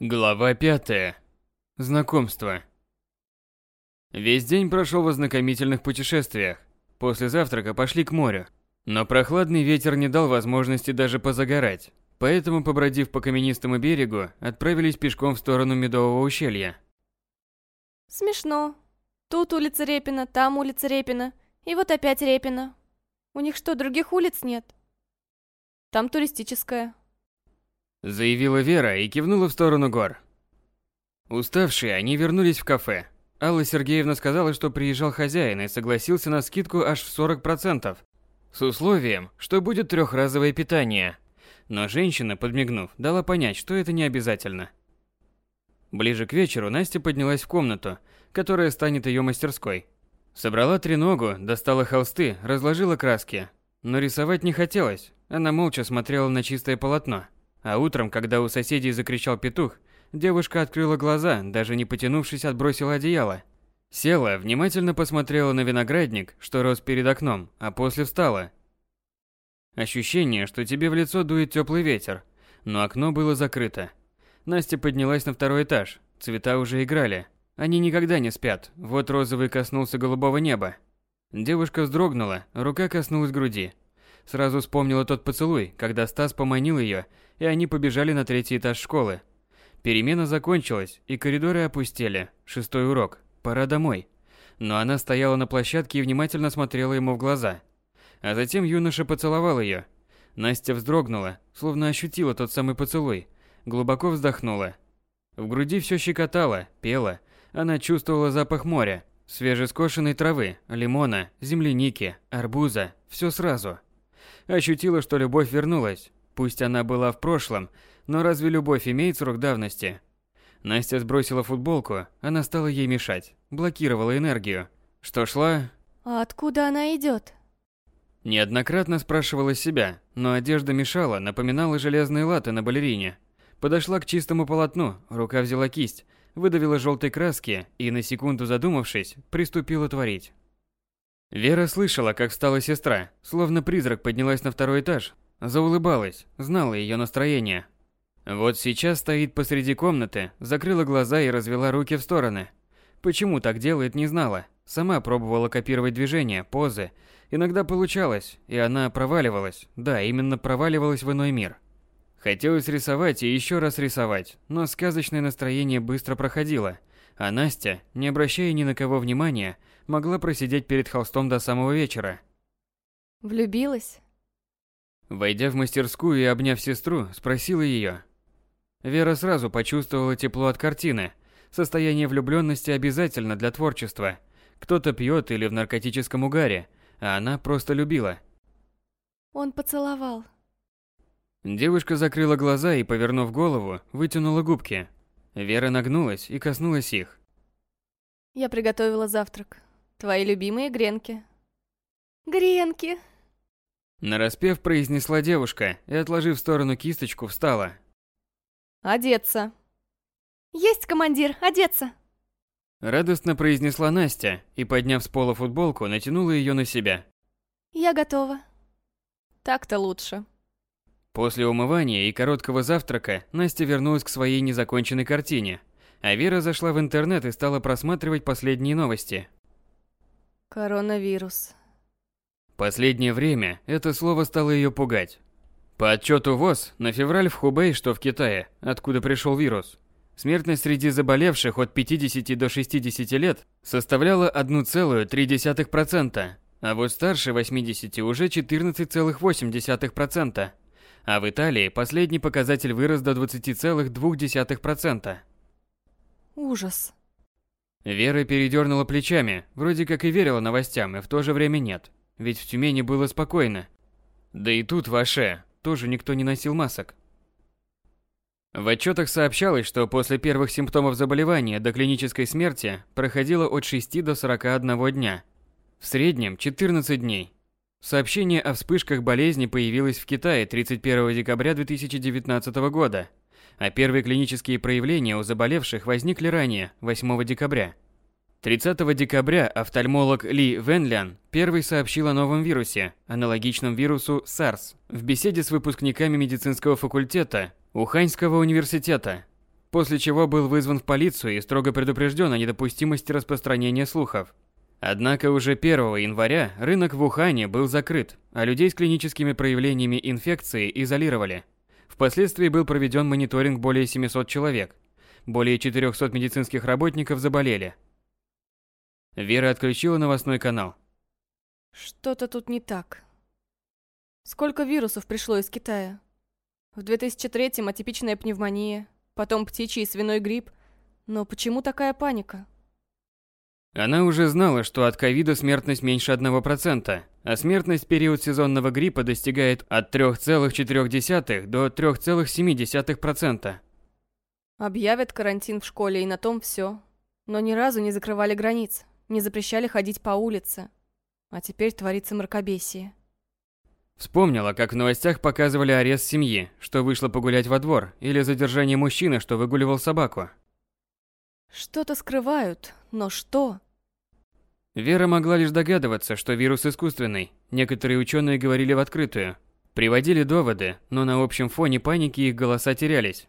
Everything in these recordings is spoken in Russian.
Глава пятая. Знакомство. Весь день прошел в ознакомительных путешествиях. После завтрака пошли к морю. Но прохладный ветер не дал возможности даже позагорать. Поэтому, побродив по каменистому берегу, отправились пешком в сторону Медового ущелья. Смешно. Тут улица Репина, там улица Репина, и вот опять Репина. У них что, других улиц нет? Там туристическая. Заявила Вера и кивнула в сторону гор. Уставшие, они вернулись в кафе. Алла Сергеевна сказала, что приезжал хозяин и согласился на скидку аж в 40%, с условием, что будет трехразовое питание. Но женщина, подмигнув, дала понять, что это не обязательно. Ближе к вечеру Настя поднялась в комнату, которая станет ее мастерской. Собрала треногу, достала холсты, разложила краски. Но рисовать не хотелось, она молча смотрела на чистое полотно. А утром, когда у соседей закричал петух, девушка открыла глаза, даже не потянувшись, отбросила одеяло. Села, внимательно посмотрела на виноградник, что рос перед окном, а после встала. Ощущение, что тебе в лицо дует теплый ветер, но окно было закрыто. Настя поднялась на второй этаж, цвета уже играли. Они никогда не спят, вот розовый коснулся голубого неба. Девушка вздрогнула, рука коснулась груди. Сразу вспомнила тот поцелуй, когда Стас поманил ее, и они побежали на третий этаж школы. Перемена закончилась, и коридоры опустели. Шестой урок. Пора домой. Но она стояла на площадке и внимательно смотрела ему в глаза. А затем юноша поцеловал ее. Настя вздрогнула, словно ощутила тот самый поцелуй. Глубоко вздохнула. В груди все щекотало, пело. Она чувствовала запах моря, свежескошенной травы, лимона, земляники, арбуза. Все сразу. Ощутила, что любовь вернулась. Пусть она была в прошлом, но разве любовь имеет срок давности? Настя сбросила футболку, она стала ей мешать, блокировала энергию. Что шла? А откуда она идет? Неоднократно спрашивала себя, но одежда мешала, напоминала железные латы на балерине. Подошла к чистому полотну, рука взяла кисть, выдавила желтой краски и, на секунду задумавшись, приступила творить. Вера слышала, как встала сестра, словно призрак поднялась на второй этаж, заулыбалась, знала ее настроение. Вот сейчас стоит посреди комнаты, закрыла глаза и развела руки в стороны. Почему так делает, не знала. Сама пробовала копировать движения, позы. Иногда получалось, и она проваливалась. Да, именно проваливалась в иной мир. Хотелось рисовать и еще раз рисовать, но сказочное настроение быстро проходило, а Настя, не обращая ни на кого внимания, могла просидеть перед холстом до самого вечера. Влюбилась? Войдя в мастерскую и обняв сестру, спросила ее. Вера сразу почувствовала тепло от картины. Состояние влюбленности обязательно для творчества. Кто-то пьет или в наркотическом угаре, а она просто любила. Он поцеловал. Девушка закрыла глаза и, повернув голову, вытянула губки. Вера нагнулась и коснулась их. Я приготовила завтрак. Твои любимые гренки. Гренки. Нараспев произнесла девушка и, отложив в сторону кисточку, встала. Одеться. Есть, командир, одеться. Радостно произнесла Настя и, подняв с пола футболку, натянула ее на себя. Я готова. Так-то лучше. После умывания и короткого завтрака Настя вернулась к своей незаконченной картине, а Вера зашла в интернет и стала просматривать последние новости. Коронавирус. Последнее время это слово стало ее пугать. По отчету ВОЗ, на февраль в Хубэй, что в Китае, откуда пришел вирус, смертность среди заболевших от 50 до 60 лет составляла 1,3%, а вот старше 80 уже 14,8%, а в Италии последний показатель вырос до 20,2%. Ужас. Вера передернула плечами, вроде как и верила новостям, и в то же время нет. Ведь в Тюмени было спокойно. Да и тут в Аше тоже никто не носил масок. В отчетах сообщалось, что после первых симптомов заболевания до клинической смерти проходило от 6 до 41 дня. В среднем 14 дней. Сообщение о вспышках болезни появилось в Китае 31 декабря 2019 года, а первые клинические проявления у заболевших возникли ранее, 8 декабря. 30 декабря офтальмолог Ли Венлян первый сообщил о новом вирусе, аналогичном вирусу SARS, в беседе с выпускниками медицинского факультета Уханьского университета. после чего был вызван в полицию и строго предупрежден о недопустимости распространения слухов. Однако уже 1 января рынок в Ухане был закрыт, а людей с клиническими проявлениями инфекции изолировали. Впоследствии был проведен мониторинг более 700 человек. Более 400 медицинских работников заболели. Вера отключила новостной канал. Что-то тут не так. Сколько вирусов пришло из Китая? В 2003-м атипичная пневмония, потом птичий и свиной грипп. Но почему такая паника? Она уже знала, что от ковида смертность меньше 1%, а смертность в период сезонного гриппа достигает от 3,4 до 3,7%. Объявят карантин в школе, и на том все. Но ни разу не закрывали границ, не запрещали ходить по улице. А теперь творится мракобесие. Вспомнила, как в новостях показывали арест семьи, что вышла погулять во двор, или задержание мужчины, что выгуливал собаку. Что-то скрывают, но что? Вера могла лишь догадываться, что вирус искусственный. Некоторые ученые говорили в открытую. Приводили доводы, но на общем фоне паники их голоса терялись.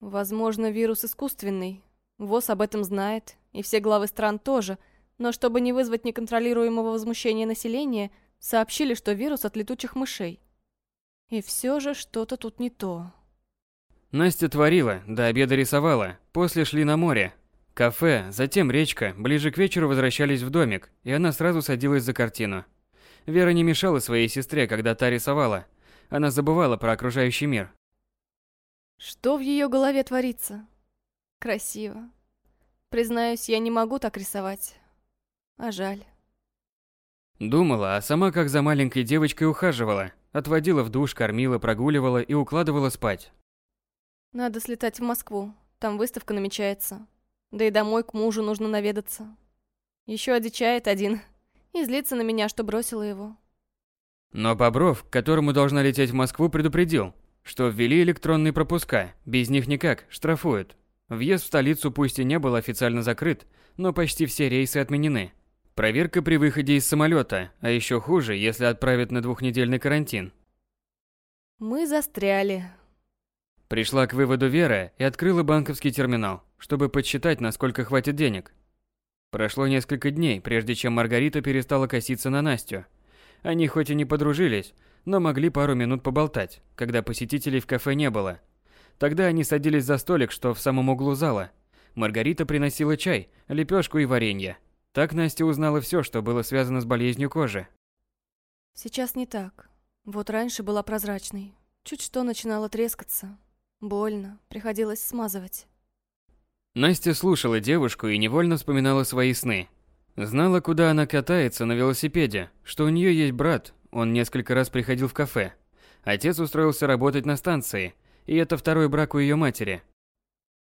Возможно, вирус искусственный. ВОЗ об этом знает, и все главы стран тоже. Но чтобы не вызвать неконтролируемого возмущения населения, сообщили, что вирус от летучих мышей. И все же что-то тут не то. Настя творила, до обеда рисовала, после шли на море, Кафе, затем речка, ближе к вечеру возвращались в домик, и она сразу садилась за картину. Вера не мешала своей сестре, когда та рисовала. Она забывала про окружающий мир. Что в ее голове творится? Красиво. Признаюсь, я не могу так рисовать. А жаль. Думала, а сама как за маленькой девочкой ухаживала. Отводила в душ, кормила, прогуливала и укладывала спать. Надо слетать в Москву. Там выставка намечается. Да и домой к мужу нужно наведаться. Еще одичает один и злится на меня, что бросила его. Но Бобров, к которому должна лететь в Москву, предупредил, что ввели электронные пропуска, без них никак, штрафуют. Въезд в столицу пусть и не был официально закрыт, но почти все рейсы отменены. Проверка при выходе из самолета, а еще хуже, если отправят на двухнедельный карантин. Мы застряли. Пришла к выводу Вера и открыла банковский терминал, чтобы подсчитать, насколько хватит денег. Прошло несколько дней, прежде чем Маргарита перестала коситься на Настю. Они хоть и не подружились, но могли пару минут поболтать, когда посетителей в кафе не было. Тогда они садились за столик, что в самом углу зала. Маргарита приносила чай, лепешку и варенье. Так Настя узнала все, что было связано с болезнью кожи. Сейчас не так. Вот раньше была прозрачной. Чуть что начинала трескаться. Больно, приходилось смазывать. Настя слушала девушку и невольно вспоминала свои сны. Знала, куда она катается на велосипеде, что у нее есть брат, он несколько раз приходил в кафе. Отец устроился работать на станции, и это второй брак у ее матери.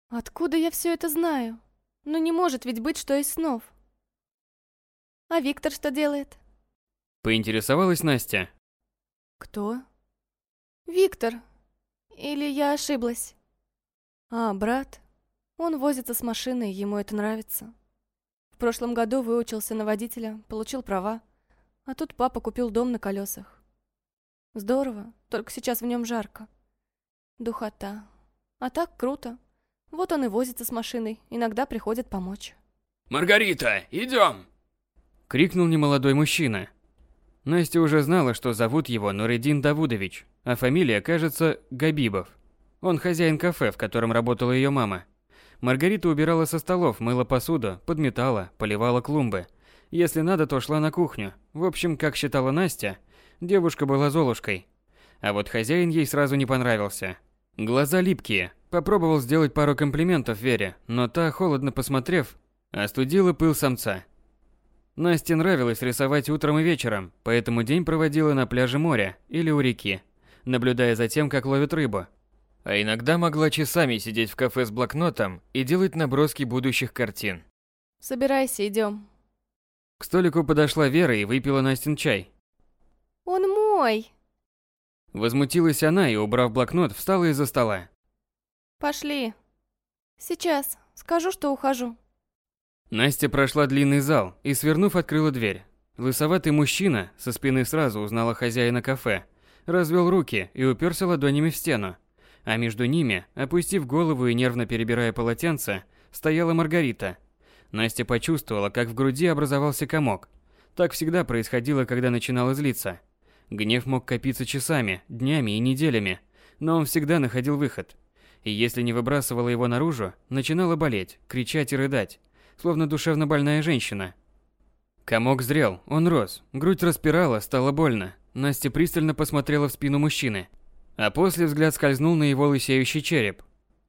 Откуда я все это знаю? Ну не может ведь быть, что из снов. А Виктор что делает? Поинтересовалась Настя. Кто? Виктор, или я ошиблась? А, брат? Он возится с машиной, ему это нравится. В прошлом году выучился на водителя, получил права. А тут папа купил дом на колесах. Здорово, только сейчас в нем жарко. Духота. А так круто. Вот он и возится с машиной, иногда приходит помочь. «Маргарита, идем!» Крикнул немолодой мужчина. Настя уже знала, что зовут его Нуредин Давудович, а фамилия, кажется, Габибов. Он хозяин кафе, в котором работала ее мама. Маргарита убирала со столов, мыла посуду, подметала, поливала клумбы. Если надо, то шла на кухню. В общем, как считала Настя, девушка была золушкой. А вот хозяин ей сразу не понравился. Глаза липкие. Попробовал сделать пару комплиментов Вере, но та, холодно посмотрев, остудила пыл самца. Насте нравилось рисовать утром и вечером, поэтому день проводила на пляже моря или у реки, наблюдая за тем, как ловят рыбу. А иногда могла часами сидеть в кафе с блокнотом и делать наброски будущих картин. Собирайся, идем. К столику подошла Вера и выпила Настин чай. Он мой! Возмутилась она и, убрав блокнот, встала из-за стола. Пошли. Сейчас. Скажу, что ухожу. Настя прошла длинный зал и, свернув, открыла дверь. Лысоватый мужчина со спины сразу узнала хозяина кафе, развел руки и уперся ладонями в стену. А между ними, опустив голову и нервно перебирая полотенце, стояла Маргарита. Настя почувствовала, как в груди образовался комок. Так всегда происходило, когда начинала злиться. Гнев мог копиться часами, днями и неделями, но он всегда находил выход. И если не выбрасывала его наружу, начинала болеть, кричать и рыдать, словно душевно больная женщина. Комок зрел, он рос, грудь распирала, стало больно. Настя пристально посмотрела в спину мужчины, а после взгляд скользнул на его лысеющий череп.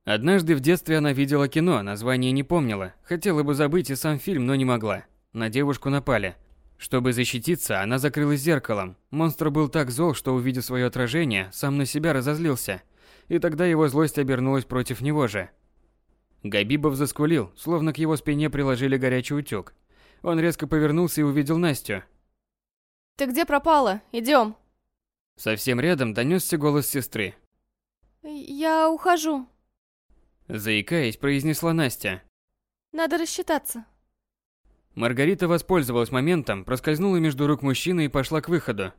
Однажды в детстве она видела кино, название не помнила, хотела бы забыть и сам фильм, но не могла. На девушку напали. Чтобы защититься, она закрылась зеркалом. Монстр был так зол, что увидев свое отражение, сам на себя разозлился. И тогда его злость обернулась против него же. Габибов заскулил, словно к его спине приложили горячий утюг. Он резко повернулся и увидел Настю. «Ты где пропала? Идем. Совсем рядом донесся голос сестры. «Я ухожу. Заикаясь, произнесла Настя. Надо рассчитаться». Маргарита воспользовалась моментом, проскользнула между рук мужчины и пошла к выходу.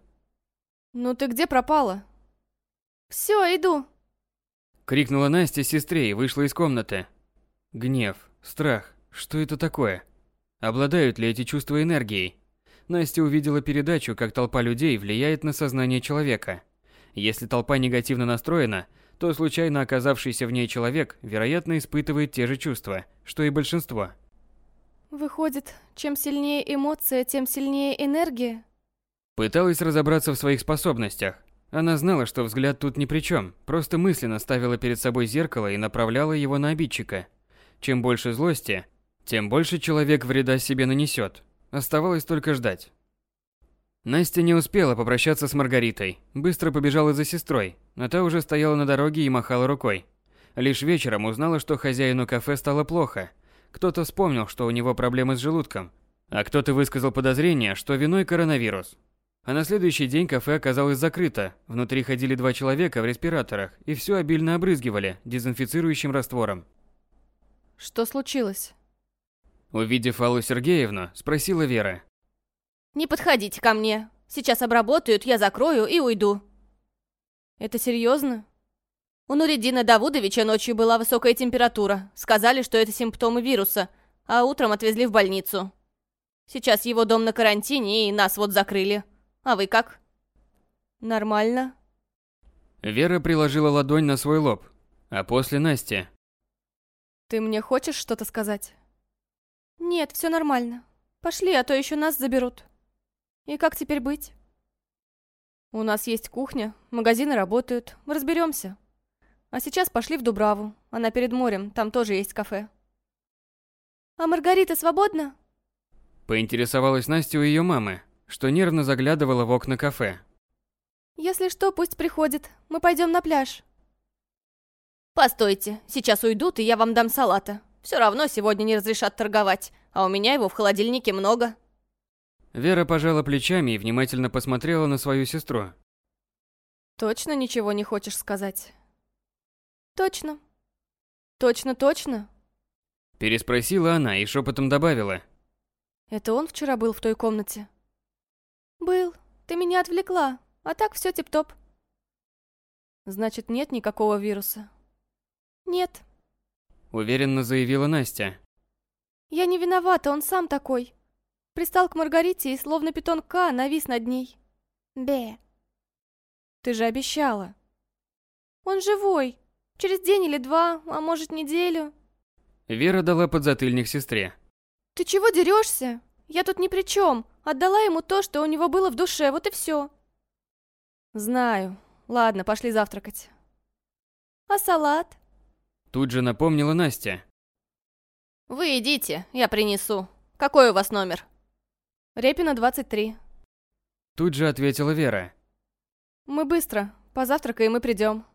«Ну ты где пропала?» «Все, иду». Крикнула Настя сестре и вышла из комнаты. Гнев, страх, что это такое? Обладают ли эти чувства энергией? Настя увидела передачу, как толпа людей влияет на сознание человека. Если толпа негативно настроена, то случайно оказавшийся в ней человек, вероятно, испытывает те же чувства, что и большинство. Выходит, чем сильнее эмоция, тем сильнее энергия? Пыталась разобраться в своих способностях. Она знала, что взгляд тут ни при чем, просто мысленно ставила перед собой зеркало и направляла его на обидчика. Чем больше злости, тем больше человек вреда себе нанесет. Оставалось только ждать. Настя не успела попрощаться с Маргаритой, быстро побежала за сестрой, а та уже стояла на дороге и махала рукой. Лишь вечером узнала, что хозяину кафе стало плохо. Кто-то вспомнил, что у него проблемы с желудком, а кто-то высказал подозрение, что виной коронавирус. А на следующий день кафе оказалось закрыто, внутри ходили два человека в респираторах и все обильно обрызгивали дезинфицирующим раствором. Что случилось? Увидев Аллу Сергеевну, спросила Вера. «Не подходите ко мне. Сейчас обработают, я закрою и уйду». Это серьезно? У Нуридина Давудовича ночью была высокая температура. Сказали, что это симптомы вируса, а утром отвезли в больницу. Сейчас его дом на карантине, и нас вот закрыли. А вы как? Нормально. Вера приложила ладонь на свой лоб, а после Насте. Ты мне хочешь что-то сказать? Нет, все нормально. Пошли, а то еще нас заберут. И как теперь быть? У нас есть кухня, магазины работают, разберемся. А сейчас пошли в Дубраву, она перед морем, там тоже есть кафе. А Маргарита свободна? Поинтересовалась Настя у ее мамы, что нервно заглядывала в окна кафе. Если что, пусть приходит, мы пойдем на пляж. Постойте, сейчас уйдут, и я вам дам салата. Все равно сегодня не разрешат торговать, а у меня его в холодильнике много. Вера пожала плечами и внимательно посмотрела на свою сестру. Точно ничего не хочешь сказать? Точно. Точно-точно? Переспросила она и шепотом добавила. Это он вчера был в той комнате? Был. Ты меня отвлекла. А так все тип-топ. Значит, нет никакого вируса? Нет. Уверенно заявила Настя. Я не виновата, он сам такой. Пристал к Маргарите и словно питон К навис над ней. Бе. Ты же обещала. Он живой. Через день или два, а может неделю. Вера дала подзатыльник сестре. Ты чего дерешься? Я тут ни при чем. Отдала ему то, что у него было в душе, вот и все. Знаю. Ладно, пошли завтракать. А салат? Тут же напомнила Настя. Вы идите, я принесу. Какой у вас номер? Репина, 23. Тут же ответила Вера. Мы быстро. Позавтракаем и придем.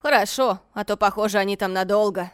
Хорошо, а то, похоже, они там надолго.